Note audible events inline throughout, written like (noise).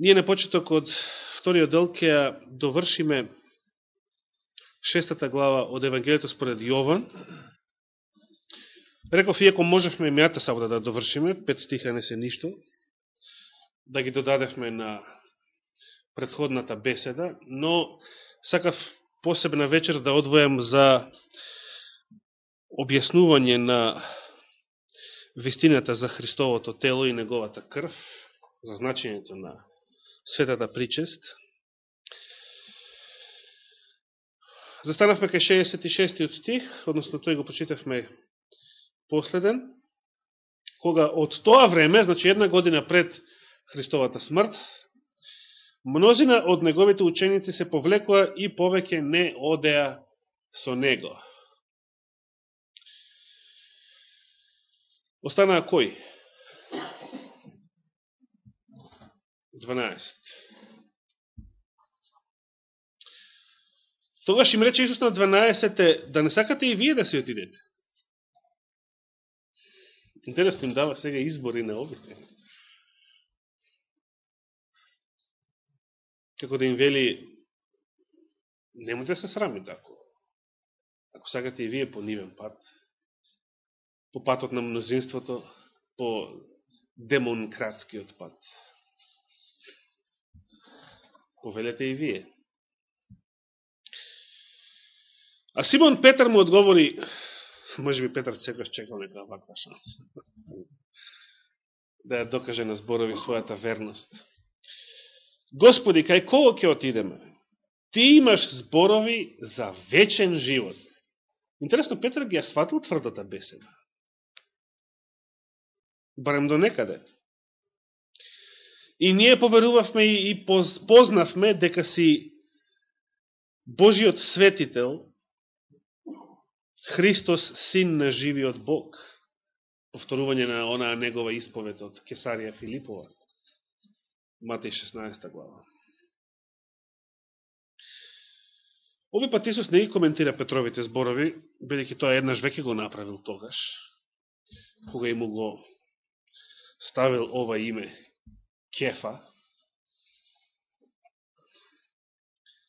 Ние на почеток од вториот дел ќе довршиме шестата глава од Евангелието според Јован. Реков, иако можевме мејата сабота да довршиме, пет стиха не се ништо, да ги додадевме на предходната беседа, но сакав посебна вечер да одвојам за објаснување на вистината за Христовото тело и неговата крв, за значењето на светата причест. Застанавме кај 66 стих, односно тој го почитавме последен, кога од тоа време, значи една година пред Христовата смрт, мнозина од неговите ученици се повлекоа и повеќе не одеа со него. Останаа кој? 12. Тогаш им рече Исус на 12 да не сакате и вие да се отидете. Интересно им дава сега избори на овите. Како да им вели, немате да се срами тако. Ако сакате и вие по нивен пат, по патот на мнозинството, по демонкратскиот пат. Повелете и вие. А Симон Петар му одговори, може би Петар секојаш чекал нека ваква шанса, (laughs) да ја докаже на зборови својата верност. Господи, кај кого ќе отидеме? Ти имаш зборови за вечен живот. Интересно, Петар ги ја сватил тврдата беседа. Барем до некаде. И ние поверувавме и познавме дека си Божиот светител, Христос, син на живиот Бог. Повторување на онаа негова исповед од Кесарија Филипова. Матеј 16 глава. Ови пат Исус не ги коментира Петровите зборови, бидеќи тоа еднаш веќе го направил тогаш, кога и му го ставил ова име Кефа,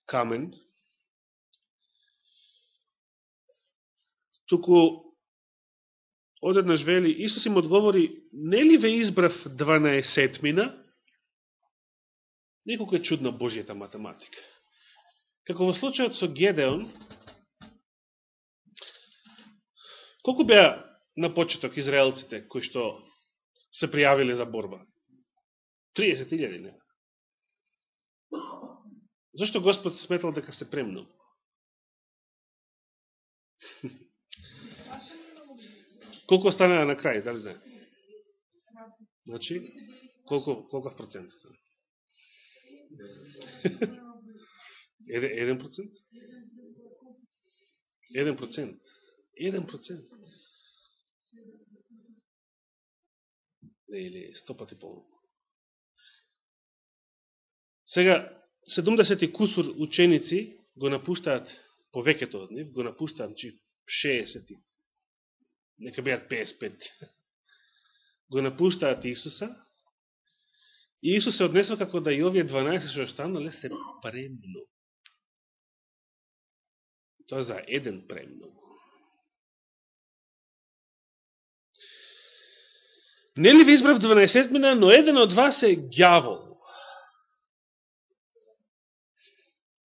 камен, туку одеднаш вели, Исус им одговори, не ли ве избрав 12 мина? Неколко е чудна Божијата математика. Како во случајот со Гедеон, колку беа на почеток израелците кои што се пријавиле за борба? 30.000, не? Зошто Господ сметал дека се премногу? Колку стана на крај, дали знае? Значи, Колку? колко процент стана? Еден процент? Еден процент. Еден процент. Или сто пати полно. Сега, 70 кусур ученици го напуштаат, повеќето од нив, го напуштаат, значи, че 60 нека беат 55, го напуштаат Исуса, и Исус се однесва како да и овие 12 што останале се премногу. Тоа за еден премногу. Не ли ви избрав 12 мина, но еден од вас е гјавол.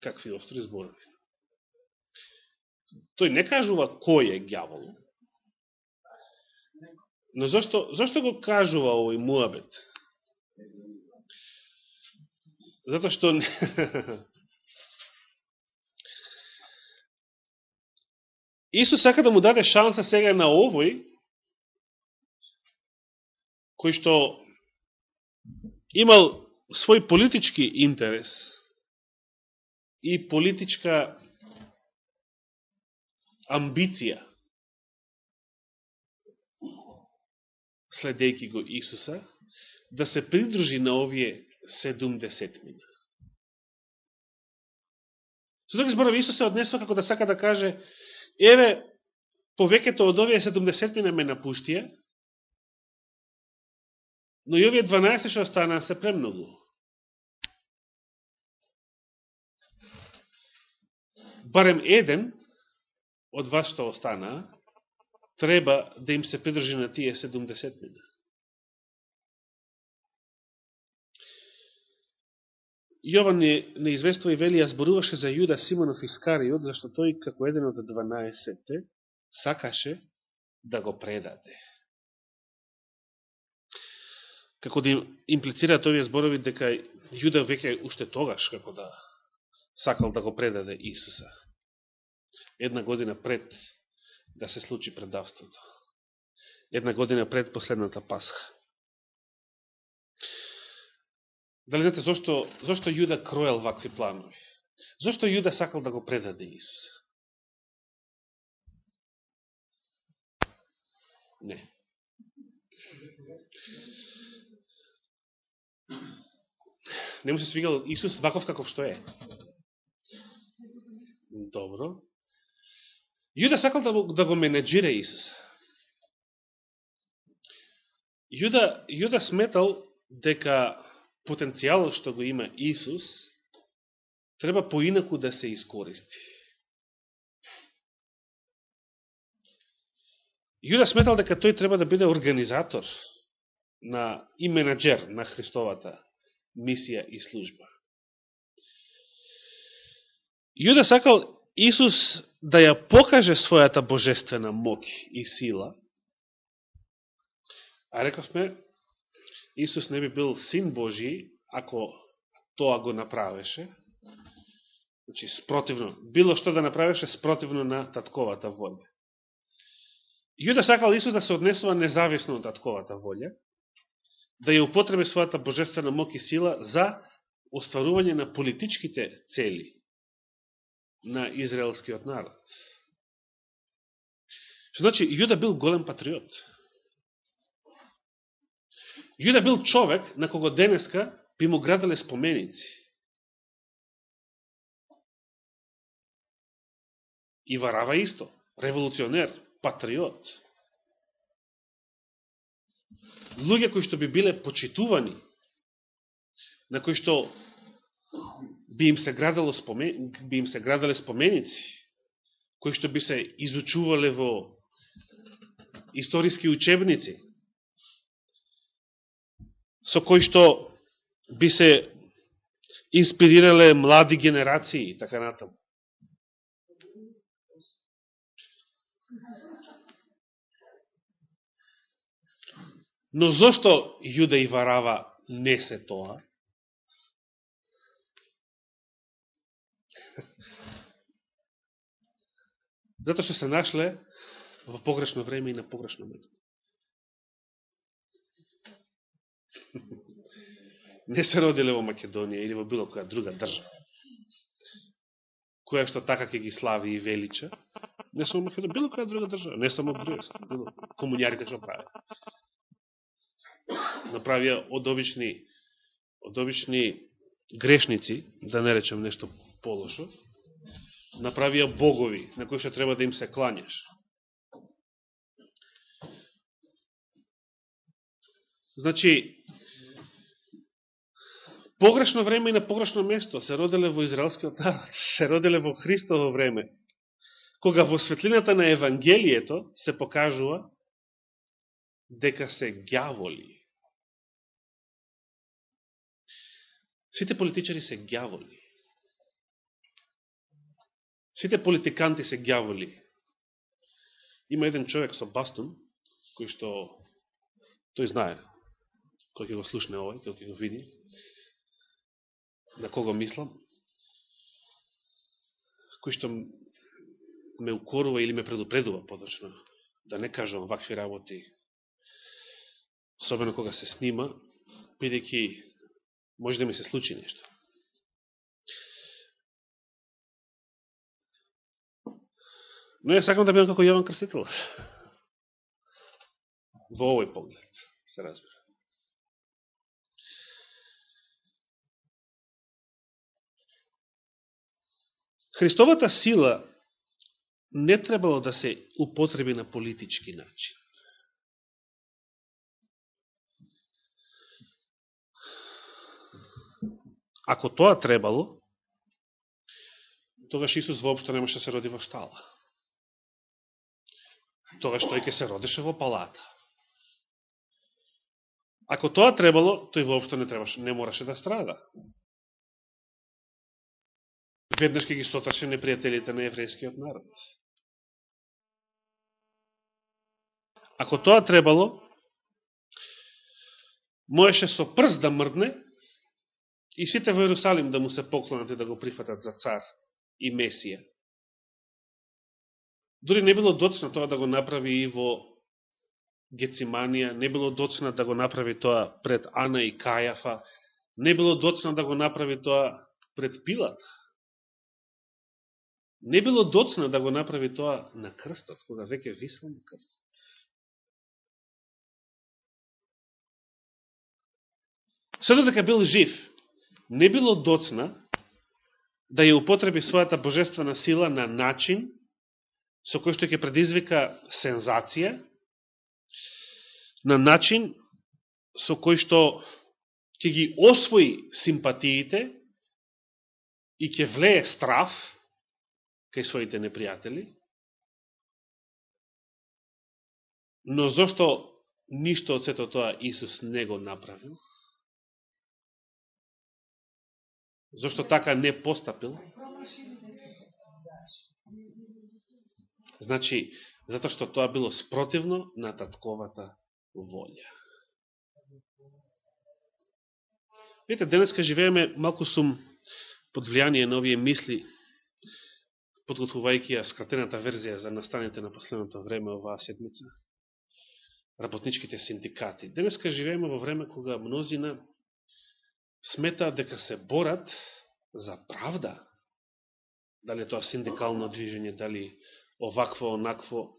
Какви остри зборови. Тој не кажува кој е гјавол, Но зашто, зашто го кажува овој муабет? Зато што (laughs) Исус сака да му даде шанса сега на овој кој што имал свој политички интерес и политичка амбиција следејќи го Исуса, да се придружи на овие 70 мина. Со други зборови, Исус се однесува како да сака да каже, еве, повеќето од овие 70 мина ме напуштија, но и овие 12 што останаа се премногу. Барем еден од вас што остана, треба да им се придржи на тие 70 мина. Јован не, не известува и вели, ја зборуваше за Јуда Симонов Искариот, зашто тој, како еден од 12 сакаше да го предаде. Како да имплицираат овие зборови дека Јуда веќе уште тогаш, како да сакал да го предаде Исуса. Една година пред да се случи предавството. Една година пред последната Пасха. Дали знаете зашто, зашто Јуда кроел вакви планови? Зошто Јуда сакал да го предаде Исус? Не. Не му се свигал Исус ваков каков што е. Добро. Јуда сакал да, да го менеджира Исус. Јуда, Јуда сметал дека потенцијалот што го има Исус, треба поинаку да се искористи. Јуда сметал дека тој треба да биде организатор на и менеджер на Христовата мисија и служба. Јуда сакал Исус да ја покаже својата божествена мок и сила, а рековме, Исус не би бил син Божи, ако тоа го направеше, значи спротивно, било што да направеше спротивно на татковата волја. Јуда сакал Исус да се однесува независно од татковата волја, да ја употреби својата божествена мок и сила за остварување на политичките цели на израелскиот народ. Што значи, Јуда бил голем патриот. Јуда бил човек на кого денеска би му граделе споменици. И Варава исто, револуционер, патриот. Луѓе кои што би биле почитувани, на кои што би им се градало спомен, би им се граделе споменици, кои што би се изучувале во историски учебници, со кои што би се инспирирале млади генерации и така натаму. Но зошто Јуда и Варава не се тоа? Зато што се нашле во погрешно време и на погрешно место. (laughs) не се родиле во Македонија или во било која друга држава, која што така ќе ги слави и велича, не само Македонија, било која друга држава, не само било комуњарите што правят. Направија од обични, од обични грешници, да не речем нешто полошо, направија богови на кои што треба да им се кланяш. Значи, погрешно време и на погрешно место се роделе во израелскиот народ, (laughs) се роделе во Христово време, кога во светлината на Евангелието се покажува дека се гјаволи. Сите политичари се гјаволи. Сите политиканти се гјаволи. Има еден човек со бастун, кој што тој знае, кој ќе го слушне овој, кој ќе го види, на кого мислам, кој што ме укорува или ме предупредува подочно, да не кажам вакви работи, особено кога се снима, бидејќи може да ми се случи нешто. Но ја сакам да бидам како Јован Крстител. Во овој поглед, се разбира. Христовата сила не требало да се употреби на политички начин. Ако тоа требало, тогаш Исус воопшто немаше да се роди во штала. Тогаш тој ќе се родеше во палата. Ако тоа требало, тој воопшто не требаше, не мораше да страда. Веднаш ке ги сотраше непријателите на еврејскиот народ. Ако тоа требало, можеше со прст да мрдне и сите во Иерусалим да му се поклонат и да го прифатат за цар и Месија. Дори не било доцна тоа да го направи и во Гециманија, не било доцна да го направи тоа пред Ана и Кајафа, не било доцна да го направи тоа пред Пилат. Не било доцна да го направи тоа на крстот, кога веќе висел на крстот. Седо дека бил жив, не било доцна да ја употреби својата божествена сила на начин со кој што ќе предизвика сензација, на начин со кој што ќе ги освои симпатиите и ќе влее страф кај своите непријатели, но зашто ништо од сето тоа Исус не го направил, Зошто така не постапил? Значи, затоа што тоа било спротивно на татковата волја. Видите, денеска живееме, малку сум под влијание на овие мисли, подготвувајќи ја скратената верзија за настаните на последното време оваа седмица, работничките синдикати. Денеска живееме во време кога мнозина сметаат дека се борат за правда. Дали тоа синдикално движење, дали овакво, онакво.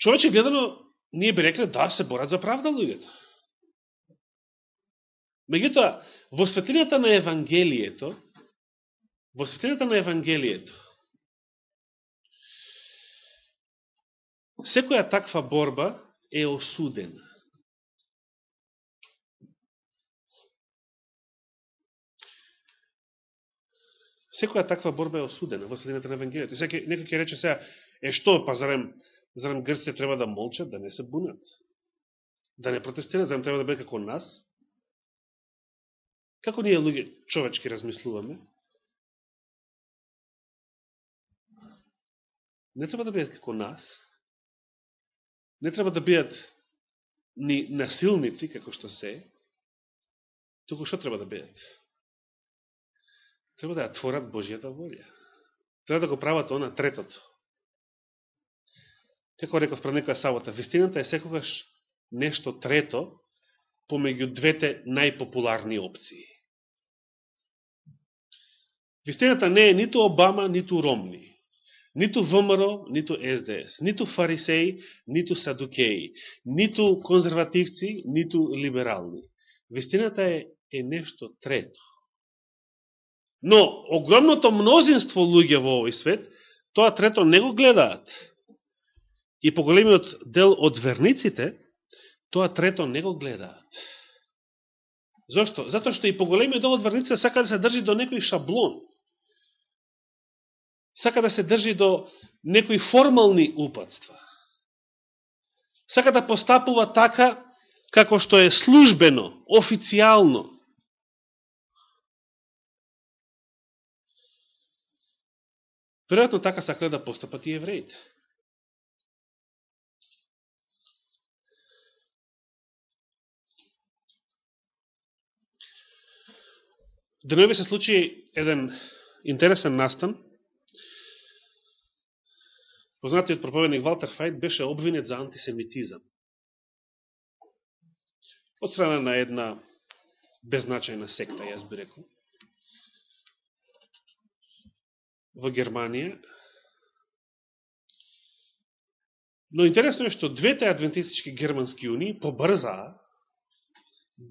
Човече гледано, ние би рекле да се борат за правда луѓето. Меѓутоа, во светлината на Евангелието, во светлината на Евангелието, секоја таква борба е осудена. Секоја таква борба е осудена во средината на Евангелието. И сега некој ќе рече сега, е што, па зарем, зарем грците треба да молчат, да не се бунат, да не протестират, зарем треба да биде како нас? Како ние луѓе човечки размислуваме? Не треба да бидат како нас. Не треба да бидат ни насилници, како што се, туку што треба да бидат? Треба да ја творат Божијата волја. Треба да го прават она третото. Како реков пред некоја сабота, вистината е секогаш нешто трето помеѓу двете најпопуларни опции. Вистината не е ниту Обама, ниту Ромни, ниту ВМРО, ниту СДС, ниту фарисеи, ниту садукеи, ниту конзервативци, ниту либерални. Вистината е, е нешто трето. Но, огромното мнозинство луѓе во овој свет, тоа трето не го гледаат. И поголемиот дел од верниците, тоа трето не го гледаат. Зошто? Затоа што и поголемиот дел од верниците сака да се држи до некој шаблон. Сака да се држи до некои формални упадства. Сака да постапува така, како што е службено, официјално, Веројатно така сакале да постапат и евреите. Да Денови се случи еден интересен настан. Познатиот проповедник Валтер Фајт беше обвинет за антисемитизам. Од страна на една безначајна секта, јас би рекол. Во Германија. Но интересно е што двете адвентистички германски унии побрзаа,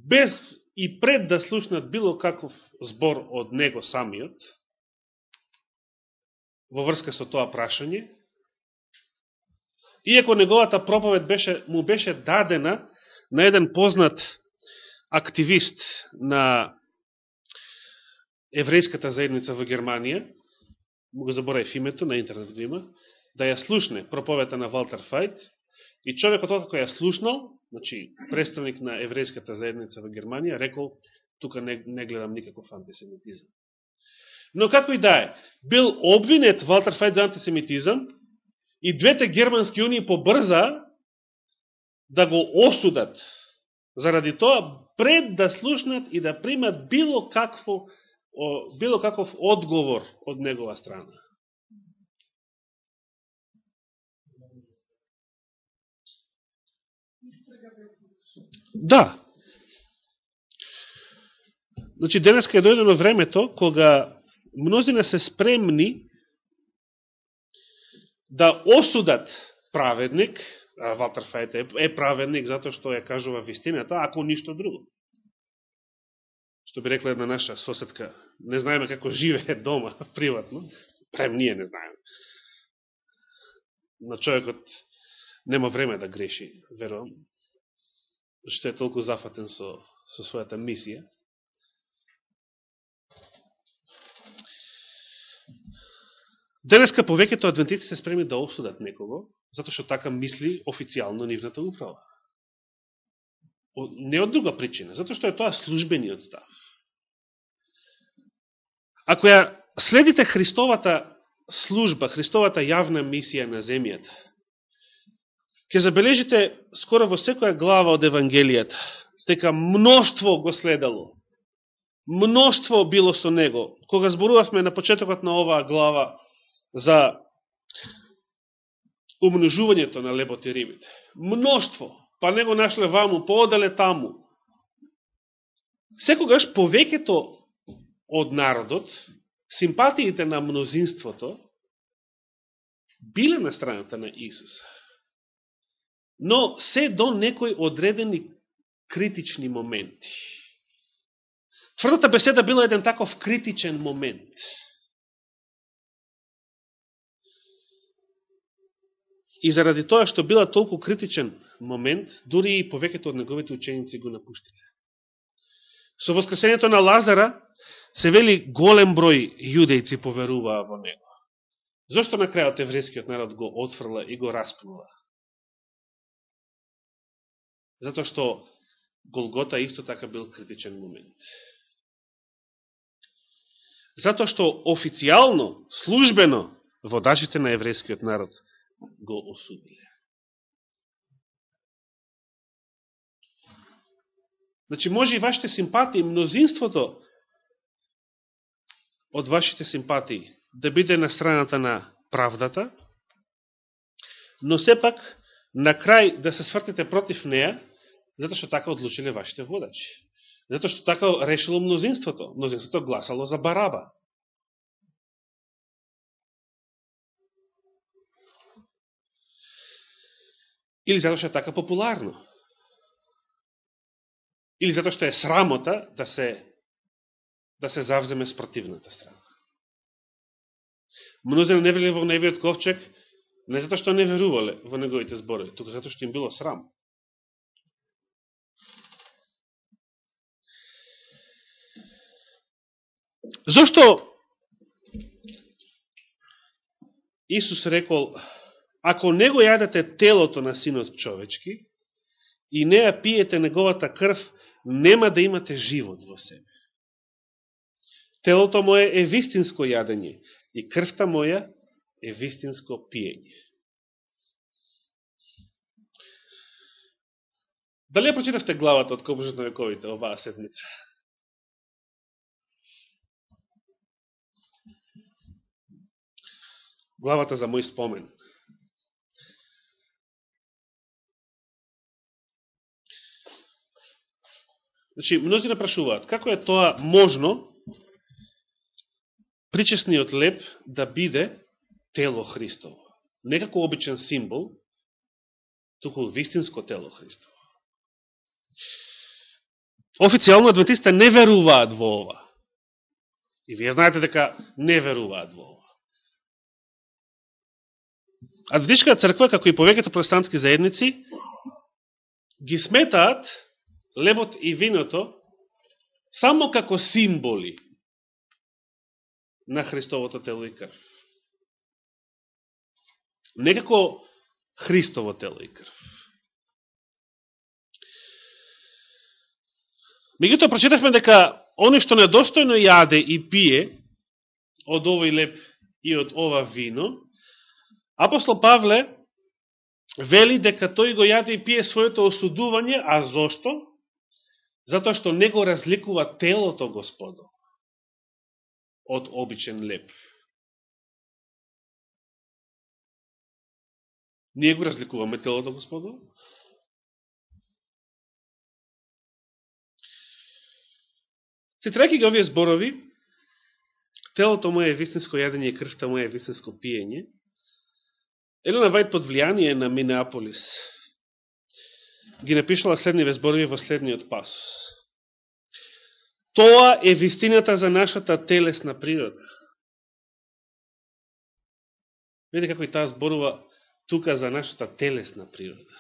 без и пред да слушнат било каков збор од него самиот, во врска со тоа прашање, иако неговата проповед беше, му беше дадена на еден познат активист на еврејската заедница во Германија, му го забораев името, на интернет го има, да ја слушне проповета на Валтер Фајт, и човекот откако ја слушнал, значи представник на еврејската заедница во Германија, рекол, тука не, не гледам никаков антисемитизм. Но како и да е, бил обвинет Валтер Фајт за антисемитизм и двете германски унии побрза да го осудат заради тоа пред да слушнат и да примат било какво било каков одговор од негова страна. Да. Значи, денеска е дојдено времето кога мнозина се спремни да осудат праведник, а Валтер Фајт е праведник затоа што ја кажува вистината, ако ништо друго. Што би рекла една наша соседка, не знаеме како живее (laughs) дома, приватно, прем ние не знаеме. Но човекот нема време да греши, верувам, што е толку зафатен со, со својата мисија. Денеска повеќето адвентисти се спреми да осудат некого, затоа што така мисли официјално нивната управа. Не од друга причина, затоа што е тоа службениот став. Ако ја следите Христовата служба, Христовата јавна мисија на земјата, ќе забележите скоро во секоја глава од Евангелијата, дека мноштво го следало. Мноштво било со него. Кога зборувавме на почетокот на оваа глава за умножувањето на лебот и рибите. Мноштво, па него нашле ваму, поодале таму. Секогаш повеќето од народот, симпатиите на мнозинството, биле на страната на Исус. Но се до некои одредени критични моменти. Тврдата беседа била еден таков критичен момент – И заради тоа што била толку критичен момент, дури и повеќето од неговите ученици го напуштиле. Со воскресението на Лазара се вели голем број јудејци поверуваа во него. Зошто на крајот еврејскиот народ го отфрла и го распнува? Затоа што Голгота исто така бил критичен момент. Затоа што официјално, службено, водачите на еврејскиот народ го осудиле. Значи, може и вашите симпатии, мнозинството од вашите симпатии да биде на страната на правдата, но сепак на крај да се свртите против неа, затоа што така одлучиле вашите водачи. Затоа што така решило мнозинството. Мнозинството гласало за Бараба. Или затоа што е така популарно. Или затоа што е срамота да се, да се завземе спротивната страна. Мнозина не вели во невиот ковчег, не затоа што не верувале во неговите зборови, тука затоа што им било срам. Зошто Исус рекол ако не го јадете телото на синот човечки и не ја пиете неговата крв, нема да имате живот во себе. Телото моје е вистинско јадење и крвта моја е вистинско пиење. Дали ја прочитавте главата од Кобужот на вековите оваа седмица? Главата за мој спомен. Значи, мнози напрашуваат, како е тоа можно причесниот леп да биде тело Христово? Не како обичен символ, туку вистинско тело Христово. Официјално адвентистите не веруваат во ова. И вие знаете дека не веруваат во ова. Адвентистската црква, како и повеќето протестантски заедници, ги сметаат лебот и виното само како символи на Христовото тело и крв. Некако Христово тело и крв. Меѓутоа, прочитавме дека оне што недостојно јаде и пие од овој леп и од ова вино, апостол Павле вели дека тој го јаде и пие своето осудување, а зошто? Затоа што не го разликува телото Господо од обичен леп. Ние го разликуваме телото Господо Цитрајќи ги овие зборови, телото му е вистинско јадење и крвта му е вистинско пиење, Елена Вајд под влијание на Минеаполис ги напишала следниве зборови во следниот пасус. Тоа е вистината за нашата телесна природа. Видите како и таа зборува тука за нашата телесна природа.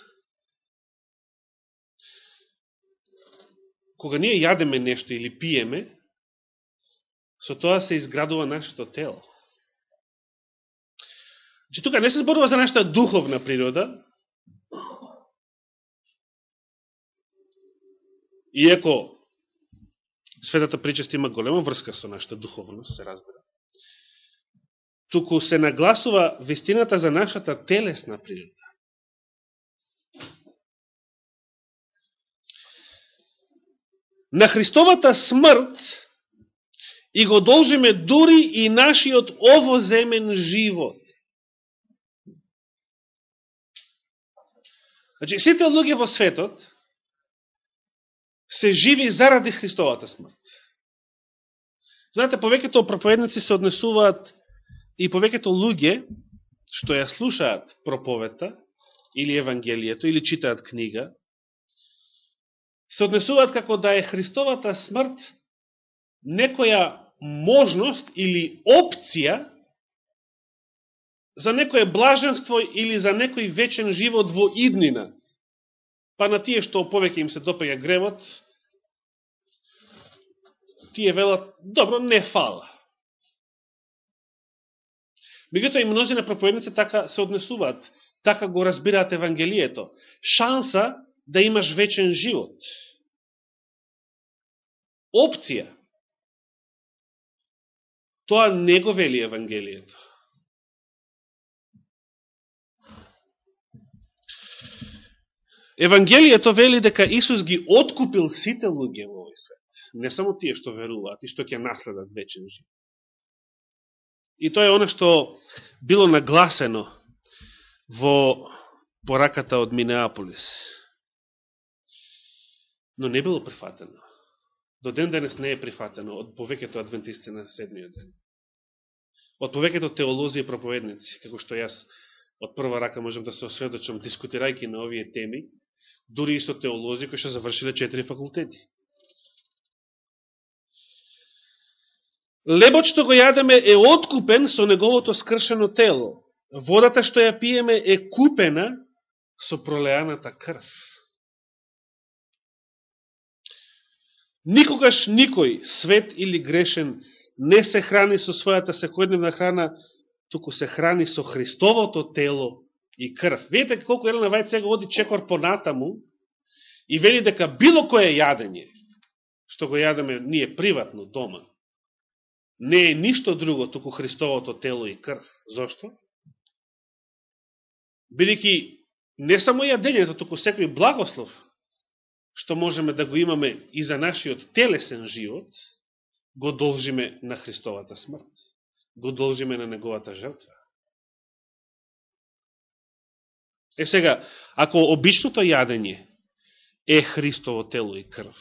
кога ние јадеме нешто или пиеме, со тоа се изградува нашето тело. Че тука не се зборува за нашата духовна природа, иако светата причест има голема врска со нашата духовност, се разбира. Туку се нагласува вистината за нашата телесна природа. на Христовата смрт и го должиме дури и нашиот овоземен живот. Значи, сите луѓе во светот се живи заради Христовата смрт. Знаете, повеќето проповедници се однесуваат и повеќето луѓе што ја слушаат проповета или Евангелието или читаат книга, се однесуваат како да е Христовата смрт некоја можност или опција за некое блаженство или за некој вечен живот во иднина. Па на тие што повеќе им се допега гревот, тие велат, добро, не фала. Меѓутоа и мнози на проповедници така се однесуваат, така го разбираат Евангелието. Шанса да имаш вечен живот. Опција. Тоа не го вели Евангелието. Евангелието вели дека Исус ги откупил сите луѓе во. Не само тие што веруваат и што ќе наследат вечен живот. И тоа е оно што било нагласено во пораката од Минеаполис но не било прифатено. До ден денес не е прифатено од повеќето адвентисти на седмиот ден. Од повеќето теолози и проповедници, како што јас од прва рака можам да се осведочам, дискутирајки на овие теми, дури и со теолози кои што завршиле четири факултети. Лебот што го јадеме е откупен со неговото скршено тело. Водата што ја пиеме е купена со пролеаната крв. Никогаш никој, свет или грешен, не се храни со својата секојдневна храна, туку се храни со Христовото тело и крв. Видите колко Елена Вајд сега оди чекор понатаму и вели дека било кое јадење, што го јадеме ние приватно дома, не е ништо друго, туку Христовото тело и крв. Зошто? Бидеќи не само јадењето, туку секој благослов што можеме да го имаме и за нашиот телесен живот, го должиме на Христовата смрт. Го должиме на Неговата жртва. Е сега, ако обичното јадење е Христово тело и крв,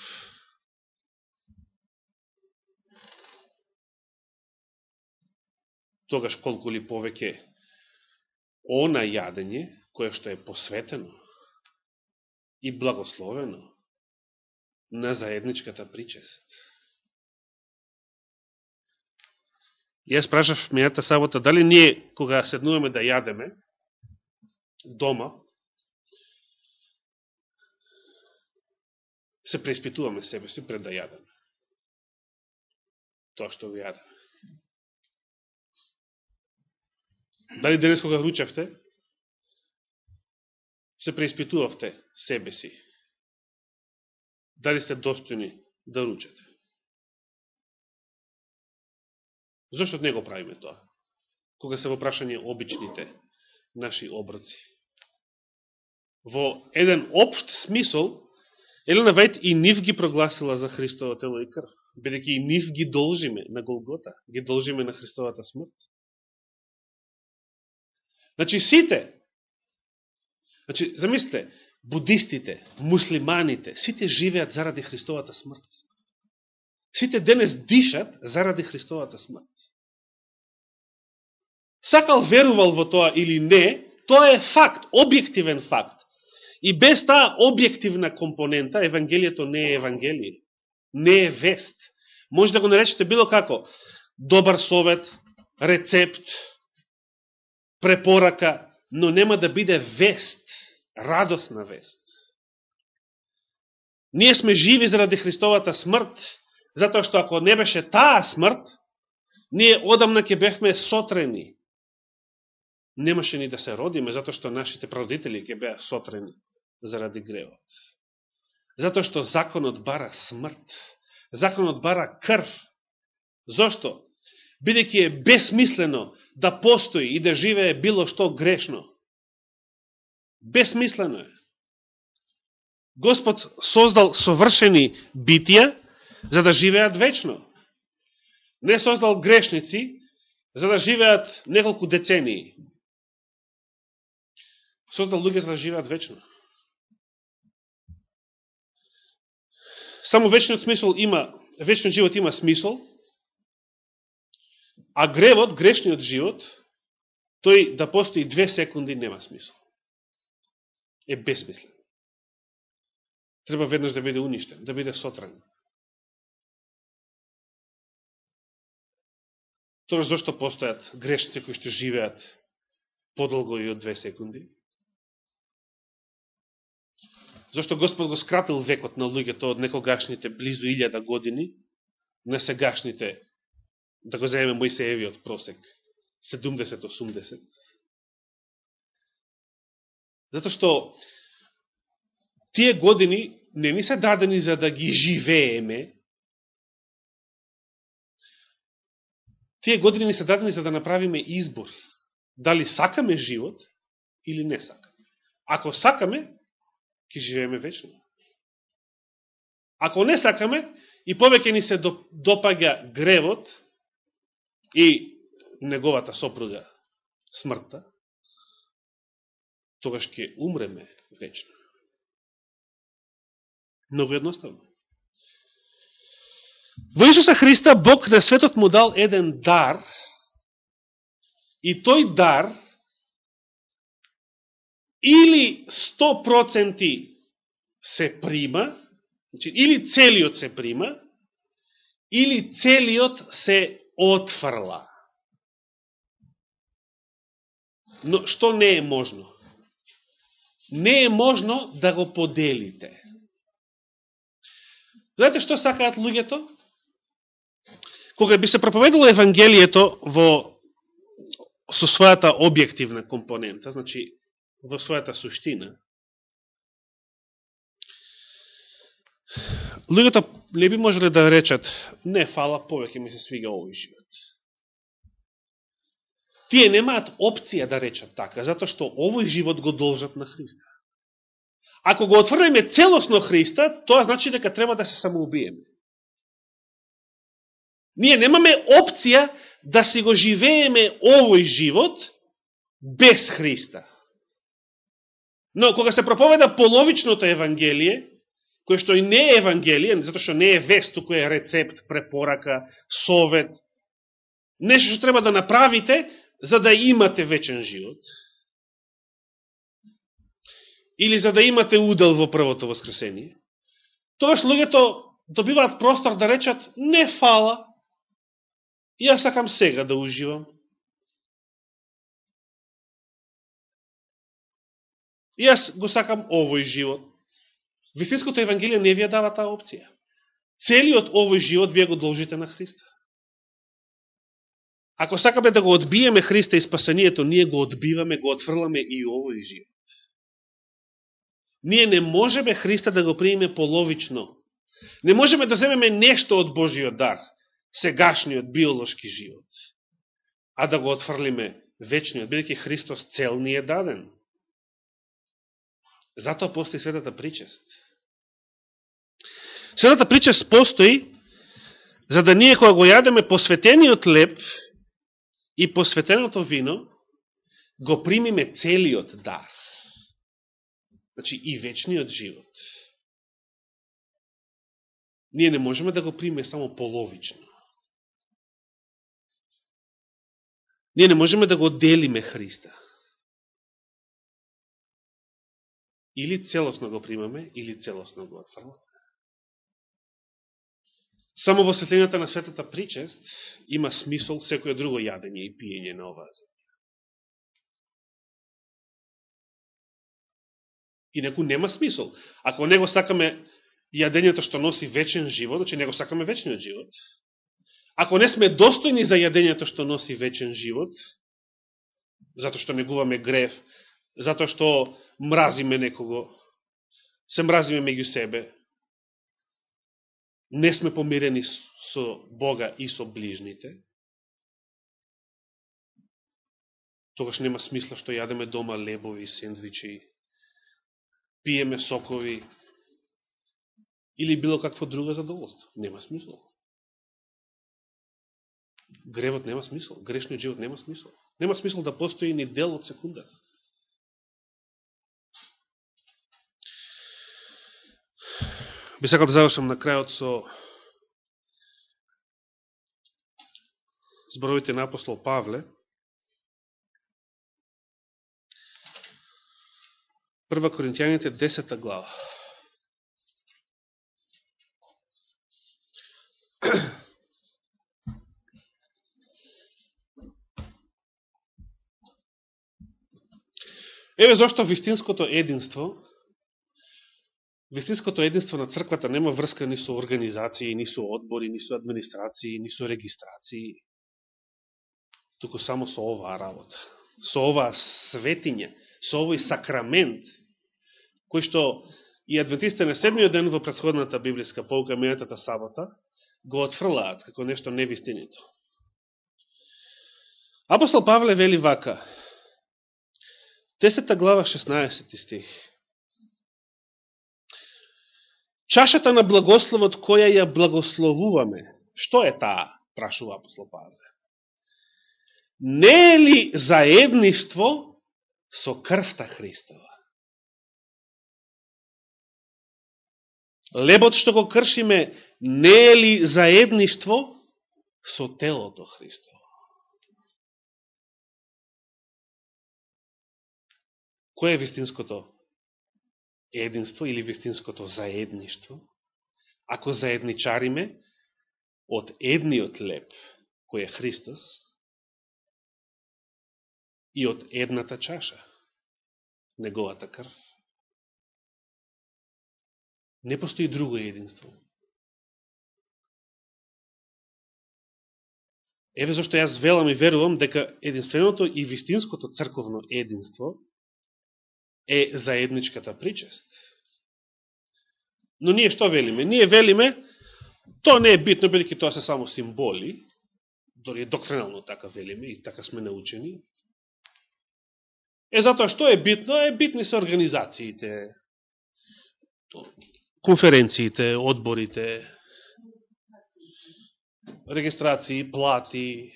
тогаш колку ли повеќе она јадење, кое што е посветено и благословено, на заедничката причест. Јас прашав мејата сабота, дали ние, кога седнуваме да јадеме, дома, се преиспитуваме себе си пред да јадеме. Тоа што го јадеме. Дали денес кога ручавте, се преиспитувавте себе си. Дали сте достојни да ручате. Зошто не го правиме тоа? Кога се во прашање обичните наши обрци. Во еден општ смисол, Елена Вајт и нив ги прогласила за Христово тело и крв, бидеќи и нив ги должиме на Голгота, ги должиме на Христовата смрт. Значи сите, значи замислите, будистите, муслиманите, сите живеат заради Христовата смрт. Сите денес дишат заради Христовата смрт. Сакал верувал во тоа или не, тоа е факт, објективен факт. И без таа објективна компонента, Евангелието не е Евангелие. Не е вест. Може да го наречете било како. Добар совет, рецепт, препорака, но нема да биде вест, радосна вест. Ние сме живи заради Христовата смрт, затоа што ако не беше таа смрт, ние одамна ќе бевме сотрени. Немаше ни да се родиме, затоа што нашите прародители ќе беа сотрени заради гревот. Затоа што законот бара смрт. Законот бара крв. Зошто? Бидеќи е бесмислено да постои и да живее било што грешно. Бесмислено е. Господ создал совршени битија за да живеат вечно. Не создал грешници за да живеат неколку децении. Создал луѓе за да живеат вечно. Само вечниот смисол има, вечниот живот има смисол, а гревот, грешниот живот, тој да постои две секунди нема смисла. Е безсмислен. Треба веднаш да биде уништен, да биде сотран. Тоа зашто постојат грешници кои што живеат подолго и од две секунди? Зошто Господ го скратил векот на луѓето од некогашните близу илјада години на сегашните, да го земе Мојсеевиот просек, 70-80. Зато што тие години не ни се дадени за да ги живееме, тие години ни се дадени за да направиме избор, дали сакаме живот или не сакаме. Ако сакаме, ќе живееме вечно. Ако не сакаме, и повеќе ни се допаѓа гревот и неговата сопруга смртта, тогаш ќе умреме вечно. Много едноставно. Во Исуса Христа Бог на светот му дал еден дар и тој дар или 100% се прима, значи, или целиот се прима, или целиот се отфрла. Но што не е можно? Не е можно да го поделите. Знаете што сакаат луѓето? Кога би се проповедало Евангелието во со својата објективна компонента, значи во својата суштина, луѓето не би можеле да речат, не, фала, повеќе ми се свига овој живот. Тие немаат опција да речат така, затоа што овој живот го должат на Христа. Ако го отврнеме целосно Христа, тоа значи дека треба да се самоубиеме. Ние немаме опција да си го живееме овој живот без Христа. Но кога се проповеда половичното Евангелие, кој што и не е Евангелие, затоа што не е вест, туку е рецепт, препорака, совет, нешто што треба да направите за да имате вечен живот, или за да имате удел во првото воскресение, тогаш луѓето добиваат простор да речат не фала, јас сакам сега да уживам. Јас го сакам овој живот. Вистинското Евангелие не ви ја дава таа опција. Целиот овој живот вие го должите на Христа. Ако сакаме да го одбиеме Христа и спасението, ние го одбиваме, го отфрламе и овој живот. Ние не можеме Христа да го приеме половично. Не можеме да земеме нешто од Божиот дар, сегашниот биолошки живот, а да го отфрлиме вечниот, бидеќи Христос цел ни е даден. Затоа постои светата причест. Светата причест постои за да ние кога го јадеме посветениот леп и посветеното вино, го примиме целиот дар. Значи и вечниот живот. Ние не можеме да го примеме само половично. Ние не можеме да го делиме Христа. Или целосно го примаме, или целосно го отфрламе. Само во светлината на светата причест има смисол секој друго јадење и пиење на оваа земја. И нема смисол. Ако него сакаме јадењето што носи вечен живот, значи него сакаме вечниот живот. Ако не сме достојни за јадењето што носи вечен живот, затоа што негуваме греф, затоа што мразиме некого, се мразиме меѓу себе, не сме помирени со Бога и со ближните, тогаш нема смисла што јадеме дома лебови, сендвичи, пиеме сокови или било какво друго задоволство. Нема смисла. Гревот нема смисол, грешниот живот нема смисол. Нема смисол да постои ни дел од секундата. Би сакал да завршам на крајот со зборовите на апостол Павле. Прва Коринтијаните, 10 глава. Еве зашто вистинското единство Вистинското единство на црквата нема врска ни со организации, ни со одбори, ни со администрации, ни со регистрации, туку само со оваа работа. Со оваа светиња, со овој сакрамент, кој што и адвентистите на седмиот ден во предходната библиска полка, минатата сабота, го отфрлаат како нешто невистинито. Апостол Павле вели вака, 10 глава 16 стих, Чашата на благословот која ја благословуваме, што е таа, прашува апостол Павле? Не е ли заедништво со крвта Христова? Лебот што го кршиме, не е ли заедништво со телото Христово? Кој е вистинското единство или вистинското заедништво, ако заедничариме од едниот леп, кој е Христос, и од едната чаша, неговата крв. Не постои друго единство. Еве зашто јас велам и верувам дека единственото и вистинското црковно единство е заедничката причест. Но ние што велиме? Ние велиме, тоа не е битно, бидеќи тоа се само символи, дори е доктринално така велиме и така сме научени. Е, затоа што е битно? Е, битни се организациите, конференциите, одборите, регистрации, плати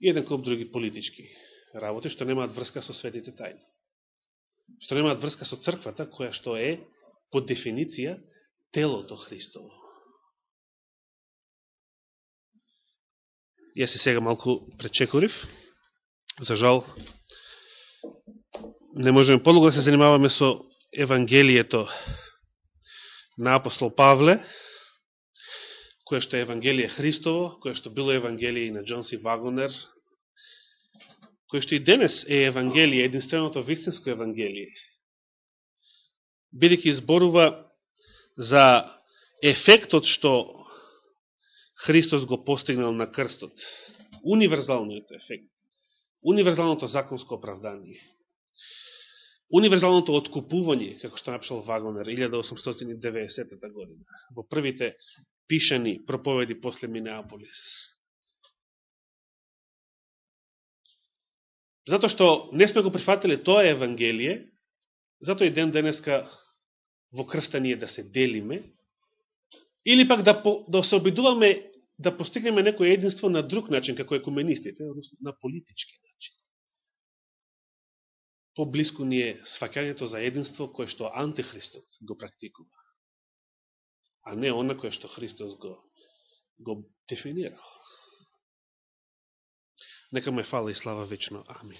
и еден коп други политички работи, што немаат врска со светите тајни што немаат врска со црквата, која што е, по дефиниција, телото Христово. Јас и сега малку пречекорив. За жал, не можеме подолго да се занимаваме со Евангелието на апостол Павле, која што е Евангелие Христово, која што било Евангелие и на Джонси Вагонер, кој што и денес е Евангелие, единственото вистинско Евангелие, бидеќи изборува за ефектот што Христос го постигнал на крстот. универзалниот ефект, универзалното законско оправдание, универзалното откупување, како што напишал Вагонер 1890 година, во првите пишани проповеди после Минеаполис. Затоа што не сме го прифатили тоа Евангелие, затоа и ден денеска во крстание да се делиме, или пак да, да се обидуваме да постигнеме некој единство на друг начин, како екуменистите, на политички начин. Поблиску ни е свакањето за единство кое што антихристот го практикува, а не она кое што Христос го, го дефинирал. Нека ме фала и слава вечно. Амин.